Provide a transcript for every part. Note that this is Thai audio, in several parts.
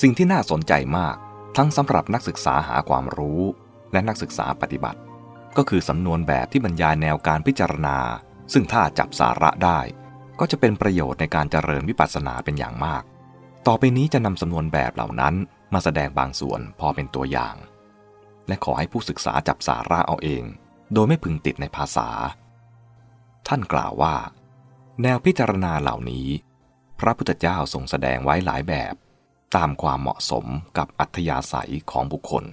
สิ่งที่น่าสนใจมากทั้งสำหรับนักศึกษาหาความรู้ และนักศึกษาปฏิบัติ ก็คือสำนวนแบบที่บรรยายแนวการพิจารณา ซึ่งถ้าจับสาระได้ ก็จะเป็นประโยชน์ในการเจริญวิปัสสนาเป็นอย่างมาก ต่อไปนี้จะนำสำนวนแบบเหล่านั้นมาแสดงบางส่วนพอเป็นตัวอย่าง และขอให้ผู้ศึกษาจับสาระเอาเอง โดยไม่พึงติดในภาษา ท่านกล่าวว่า แนวพิจารณาเหล่านี้ พระพุทธเจ้าทรงแสดงไว้หลายแบบ ตามความเหมาะสมกับอัธยาศัยของบุคคล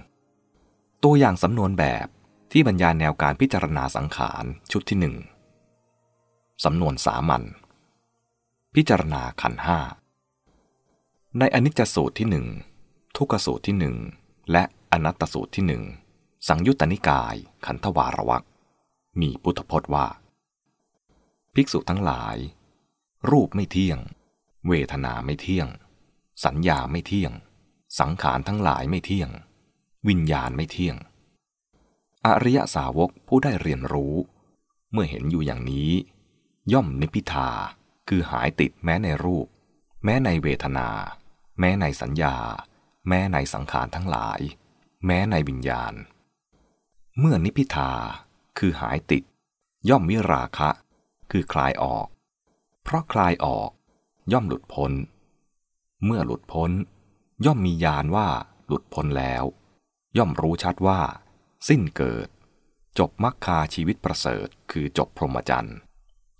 ตัวอย่างสำนวนแบบที่บรรยายแนวการพิจารณาสังขารชุดที่หนึ่งสำนวนสามัญพิจารณาขันห้าในอนิจจสูตรที่หนึ่งทุกสูตรที่หนึ่งและอนัตตสูตรที่หนึ่งสังยุตตนิกายขันธวารวักมีพุทธพจน์ว่า ภิกษุทั้งหลาย รูปไม่เที่ยง เวทนาไม่เที่ยง สัญญาไม่เที่ยง สังขารทั้งหลายไม่เที่ยง วิญญาณไม่เที่ยง อริยสาวกผู้ได้เรียนรู้ เมื่อเห็นอยู่อย่างนี้ ย่อมนิพิทาคือหายติดแม้ในรูป แม้ในเวทนา แม้ในสัญญา แม้ในสังขารทั้งหลาย แม้ในวิญญาณ เมื่อนิพิทาคือหายติด ย่อมวิราคะ คือคลายออก เพราะคลายออก ย่อมหลุดพ้น เมื่อหลุดพ้น ย่อมมีญาณว่าหลุดพ้นแล้ว ย่อมรู้ชัดว่า สิ้นเกิด จบมรรคาชีวิตประเสริฐ คือจบพรหมจรรย์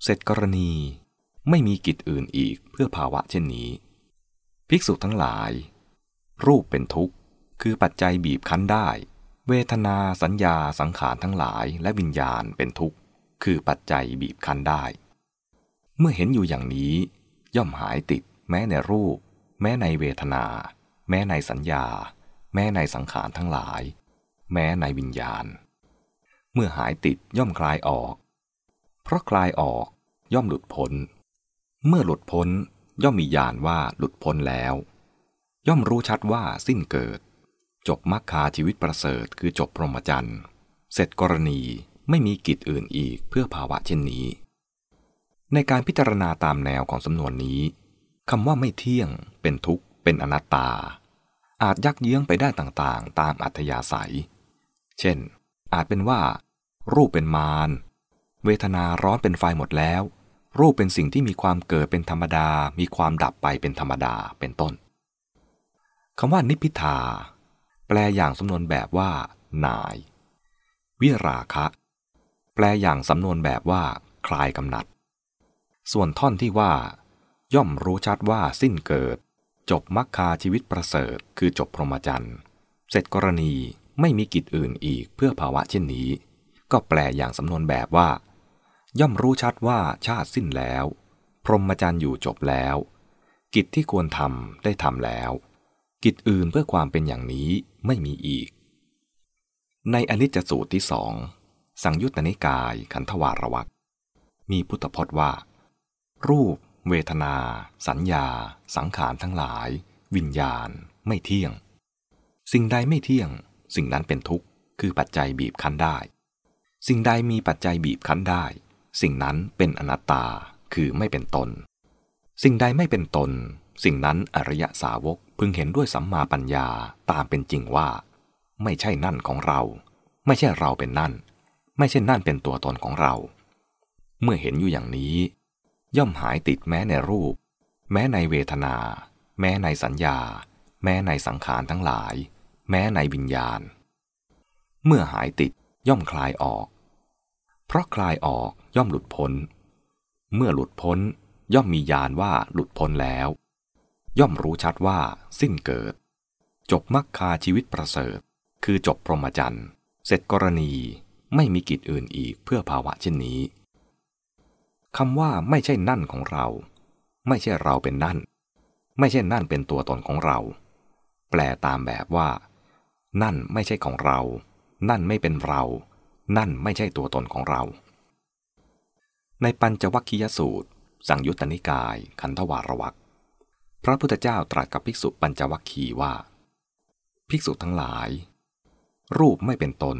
เสร็จกรณีไม่มีกิจอื่นอีกเพื่อภาวะเช่นนี้ ภิกษุทั้งหลาย รูปเป็นทุกข์ คือปัจจัยบีบคั้นได้ เวทนาสัญญาสังขารทั้งหลายและวิญญาณเป็นทุกข์ คือปัจจัยบีบคั้นได้ เมื่อเห็นอยู่อย่างนี้ ย่อมหายติดแม้ในรูป แม้ในเวทนา แม้ในสัญญา แม้ในสังขารทั้งหลาย แม้ในวิญญาณ เมื่อหายติดย่อมคลายออก เพราะคลายออกย่อมหลุดพ้น เมื่อหลุดพ้นย่อมมีญาณว่าหลุดพ้นแล้ว ย่อมรู้ชัดว่าสิ้นเกิด จบมรรคาชีวิตประเสริฐคือจบพรหมจรรย์เสร็จกรณีไม่มีกิจอื่นอีกเพื่อภาวะเช่นนี้ ในการพิจารณาตามแนวของสำนวนนี้ คำว่าไม่เที่ยง เป็นทุกข์ เป็นอนัตตา อาจยักเยื้องไปได้ต่างๆ ตามอัธยาศัย เช่น อาจเป็นว่า รูปเป็นมาร เวทนาร้อนเป็นไฟหมดแล้ว รูปเป็นสิ่งที่มีความเกิดเป็นธรรมดา มีความดับไปเป็นธรรมดา เป็นต้นคำว่านิพิทา แปลอย่างสำนวนแบบว่า นาย วิราคะ แปลอย่างสำนวนแบบว่า คลายกำหนัด ส่วนท่อนที่ว่า ย่อมรู้ชัดว่าสิ้นเกิด จบมรรคาชีวิตประเสริฐ คือจบพรหมจรรย์เสร็จกรณีไม่มีกิจอื่นอีกเพื่อภาวะเช่นนี้ ก็แปลอย่างสำนวนแบบว่า ย่อมรู้ชัดว่าชาติสิ้นแล้ว พรหมจรรย์อยู่จบแล้ว กิจที่ควรทำได้ทำแล้ว กิจอื่นเพื่อความเป็นอย่างนี้ไม่มีอีก ในอนิจจสูตรที่สองสังยุตตนิกายขันธวารวักมีพุทธพจน์ว่า รูป เวทนา สัญญา สังขารทั้งหลาย วิญญาณ ไม่เที่ยง สิ่งใดไม่เที่ยง สิ่งนั้นเป็นทุกข์ คือปัจจัยบีบคั้นได้ สิ่งใดมีปัจจัยบีบคั้นได้ สิ่งนั้นเป็นอนัตตา คือไม่เป็นตน สิ่งใดไม่เป็นตน สิ่งนั้นอริยสาวกพึงเห็นด้วยสัมมาปัญญาตามเป็นจริงว่า ไม่ใช่นั่นของเรา ไม่ใช่เราเป็นนั่น ไม่ใช่นั่นเป็นตัวตนของเรา เมื่อเห็นอยู่อย่างนี้ ย่อมหายติดแม้ในรูป แม้ในเวทนา แม้ในสัญญา แม้ในสังขารทั้งหลาย แม้ในวิญญาณ เมื่อหายติดย่อมคลายออก เพราะคลายออกย่อมหลุดพ้น เมื่อหลุดพ้นย่อมมีญาณว่าหลุดพ้นแล้ว ย่อมรู้ชัดว่าสิ้นเกิด จบมรรคาชีวิตประเสริฐ คือจบพรหมจรรย์ เสร็จกรณีไม่มีกิจอื่นอีกเพื่อภาวะเช่นนี้ คำว่าไม่ใช่นั่นของเรา ไม่ใช่เราเป็นนั่น ไม่ใช่นั่นเป็นตัวตนของเรา แปลตามแบบว่า นั่นไม่ใช่ของเรา นั่นไม่เป็นเรา นั่นไม่ใช่ตัวตนของเรา ในปัญจวัคคียสูตร สังยุตตนิกายขันธวารวักพระพุทธเจ้าตรัสกับภิกษุปัญจวัคคีว่า ภิกษุทั้งหลาย รูปไม่เป็นตน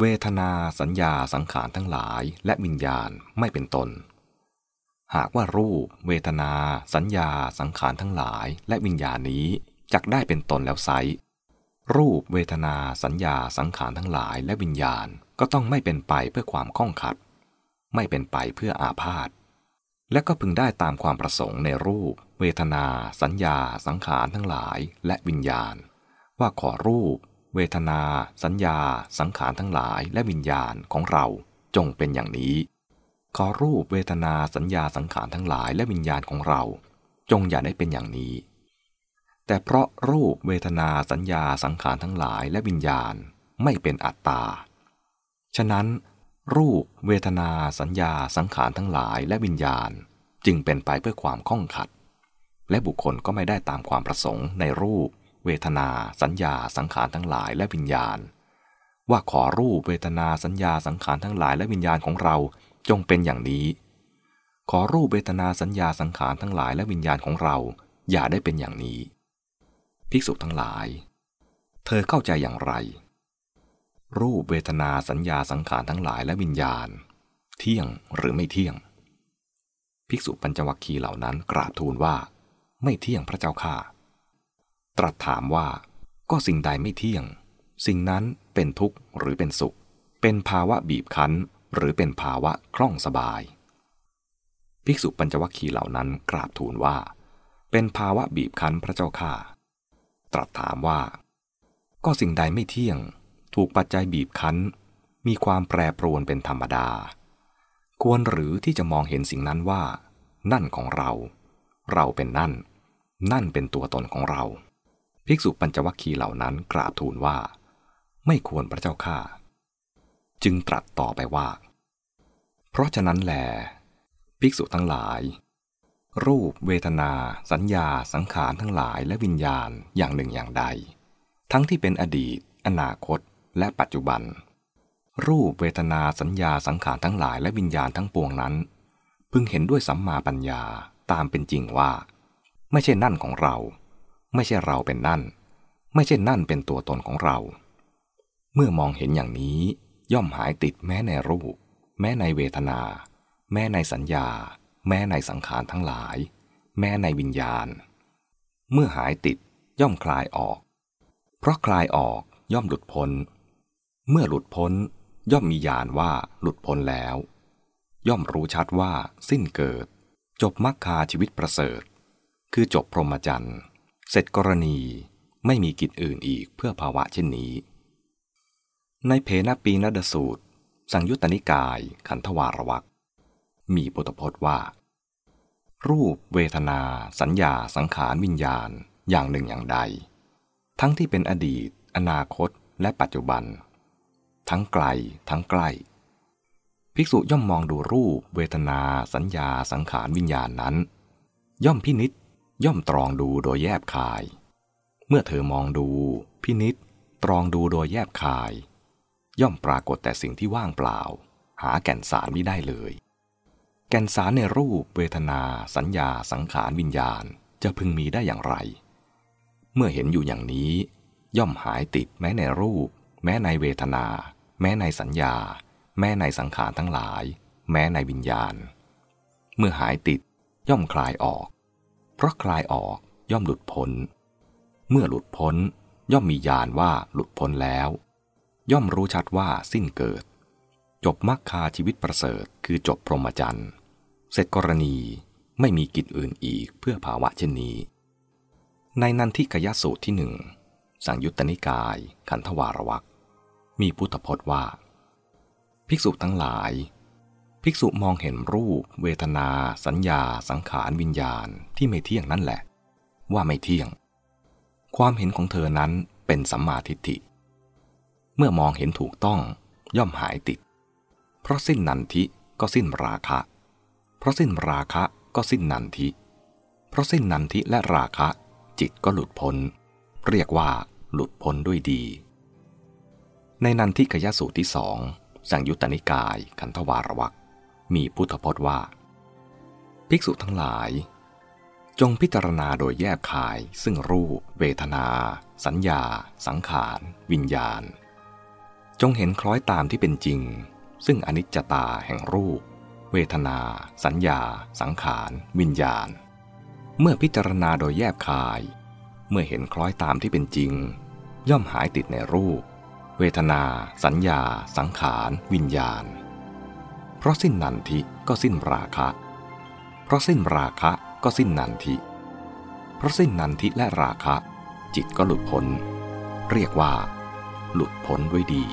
เวทนาสัญญาสังขารทั้งหลายและวิญญาณไม่เป็นตน หากว่ารูป เวทนา สัญญา สังขารทั้งหลายและวิญญาณนี้จักได้เป็นตนแล้วไซรูปเวทนาสัญญาสังขารทั้งหลายและวิญญาณก็ต้องไม่เป็นไปเพื่อความข้องขัด ไม่เป็นไปเพื่ออาพาธและก็พึงได้ตามความประสงค์ในรูป เวทนา สัญญา สังขารทั้งหลายและวิญญาณ ว่าขอรูป เวทนา สัญญา สังขารทั้งหลายและวิญญาณของเราจงเป็นอย่างนี้ ขอรูปเวทนาสัญญาสังขารทั้งหลายและวิญญาณของเรา จงอย่าได้เป็นอย่างนี้ แต่เพราะรูปเวทนาสัญญาสังขารทั้งหลายและวิญญาณไม่เป็นอัตตา ฉะนั้น รูปเวทนาสัญญาสังขารทั้งหลายและวิญญาณ จึงเป็นไปเพื่อความข้องขัด และบุคคลก็ไม่ได้ตามความประสงค์ในรูป เวทนา สัญญา สังขารทั้งหลายและวิญญาณ ว่าขอรูปเวทนาสัญญาสังขารทั้งหลายและวิญญาณของเราจงเป็นอย่างนี้ ขอรูปเวทนาสัญญาสังขารทั้งหลายและวิญญาณของเรา อย่าได้เป็นอย่างนี้ ภิกษุทั้งหลาย เธอเข้าใจอย่างไร รูปเวทนาสัญญาสังขารทั้งหลายและวิญญาณ เที่ยงหรือไม่เที่ยง ภิกษุปัญจวัคคีย์เหล่านั้นกราบทูลว่า ไม่เที่ยงพระเจ้าข้า ตรัสถามว่า ก็สิ่งใดไม่เที่ยง สิ่งนั้นเป็นทุกข์หรือเป็นสุข เป็นภาวะบีบคั้น หรือเป็นภาวะคล่องสบาย ภิกษุปัญจวัคคีย์เหล่านั้นกราบทูลว่า เป็นภาวะบีบคั้นพระเจ้าข้าตรัสถามว่า ก็สิ่งใดไม่เที่ยง ถูกปัจจัยบีบคั้น มีความแปรปรวนเป็นธรรมดา ควรหรือที่จะมองเห็นสิ่งนั้นว่า นั่นของเรา เราเป็นนั่น นั่นเป็นตัวตนของเรา ภิกษุปัญจวัคคีย์เหล่านั้นกราบทูลว่า ไม่ควรพระเจ้าข้าจึงตรัสต่อไปว่า เพราะฉะนั้นแหลภิกษุทั้งหลาย รูปเวทนา สัญญา สังขารทั้งหลายและวิญญาณอย่างหนึ่งอย่างใด ทั้งที่เป็นอดีต อนาคต และปัจจุบัน รูปเวทนาสัญญาสังขารทั้งหลายและวิญญาณทั้งปวงนั้น พึงเห็นด้วยสัมมาปัญญาตามเป็นจริงว่า ไม่ใช่นั่นของเรา ไม่ใช่เราเป็นนั่น ไม่ใช่นั่นเป็นตัวตนของเรา เมื่อมองเห็นอย่างนี้ย่อมหายติดแม้ในรูป แม้ในเวทนา แม้ในสัญญา แม้ในสังขารทั้งหลาย แม้ในวิญญาณ เมื่อหายติดย่อมคลายออก เพราะคลายออกย่อมหลุดพ้น เมื่อหลุดพ้นย่อมมีญาณว่าหลุดพ้นแล้ว ย่อมรู้ชัดว่าสิ้นเกิด จบมรรคาชีวิตประเสริฐ คือจบพรหมจรรย์ เสร็จกรณีไม่มีกิจอื่นอีกเพื่อภาวะเช่นนี้ ในเพนปีนดสูตร สังยุตตนิกายขันธวารวักมีพุทธพจน์ว่า รูปเวทนา สัญญาสังขารวิญญาณอย่างหนึ่งอย่างใด ทั้งที่เป็นอดีต อนาคต และปัจจุบัน ทั้งไกล ทั้งใกล้ ภิกษุย่อมมองดูรูป เวทนา สัญญาสังขารวิญญาณนั้น ย่อมพินิษ ย่อมตรองดูโดยแยบคาย เมื่อเธอมองดู พินิษตรองดูโดยแยบคาย ย่อมปรากฏแต่สิ่งที่ว่างเปล่า หาแก่นสารไม่ได้เลย แก่นสารในรูปเวทนา สัญญาสังขารวิญญาณจะพึงมีได้อย่างไร เมื่อเห็นอยู่อย่างนี้ ย่อมหายติดแม้ในรูป แม้ในเวทนา แม้ในสัญญา แม้ในสังขารทั้งหลาย แม้ในวิญญาณ เมื่อหายติดย่อมคลายออก ราะคลายออกย่อมหลุดพ้น เมื่อหลุดพ้นย่อมมีญาณว่าหลุดพ้นแล้ว ย่อมรู้ชัดว่าสิ้นเกิด จบมรรคาชีวิตประเสริฐคือจบพรหมจรรย์เสร็จกรณีไม่มีกิจอื่นอีกเพื่อภาวะเช่นนี้ ในนันทิกยสูตรที่หนึ่งสังยุตตนิกายขันธวารวักมีพุทธพจน์ว่า ภิกษุทั้งหลาย ภิกษุมองเห็นรูป เวทนา สัญญา สังขารวิญญาณที่ไม่เที่ยงนั่นแหละ ว่าไม่เที่ยง ความเห็นของเธอนั้นเป็นสัมมาทิฏฐิ เมื่อมองเห็นถูกต้องย่อมหายติด เพราะสิ้นนันทิก็สิ้นราคะ เพราะสิ้นราคะก็สิ้นนันทิ เพราะสิ้นนันทิและราคะ จิตก็หลุดพ้น เรียกว่าหลุดพ้นด้วยดี ในนันทิกยสูตรที่สองสังยุตตนิกายขันธวารวัก มีพุทธพจน์ว่า ภิกษุทั้งหลาย จงพิจารณาโดยแยกคายซึ่งรูป เวทนา สัญญา สังขาร วิญญาณ จงเห็นคล้อยตามที่เป็นจริง ซึ่งอนิจจตาแห่งรูป เวทนา สัญญา สังขาร วิญญาณ เมื่อพิจารณาโดยแยกคาย เมื่อเห็นคล้อยตามที่เป็นจริง ย่อมหายติดในรูป เวทนา สัญญา สังขาร วิญญาณ เพราะสิ้นนันทิก็สิ้นราคะ เพราะสิ้นราคะก็สิ้นนันทิ เพราะสิ้นนันทิและราคะ จิตก็หลุดพ้น เรียกว่า หลุดพ้นด้วยดี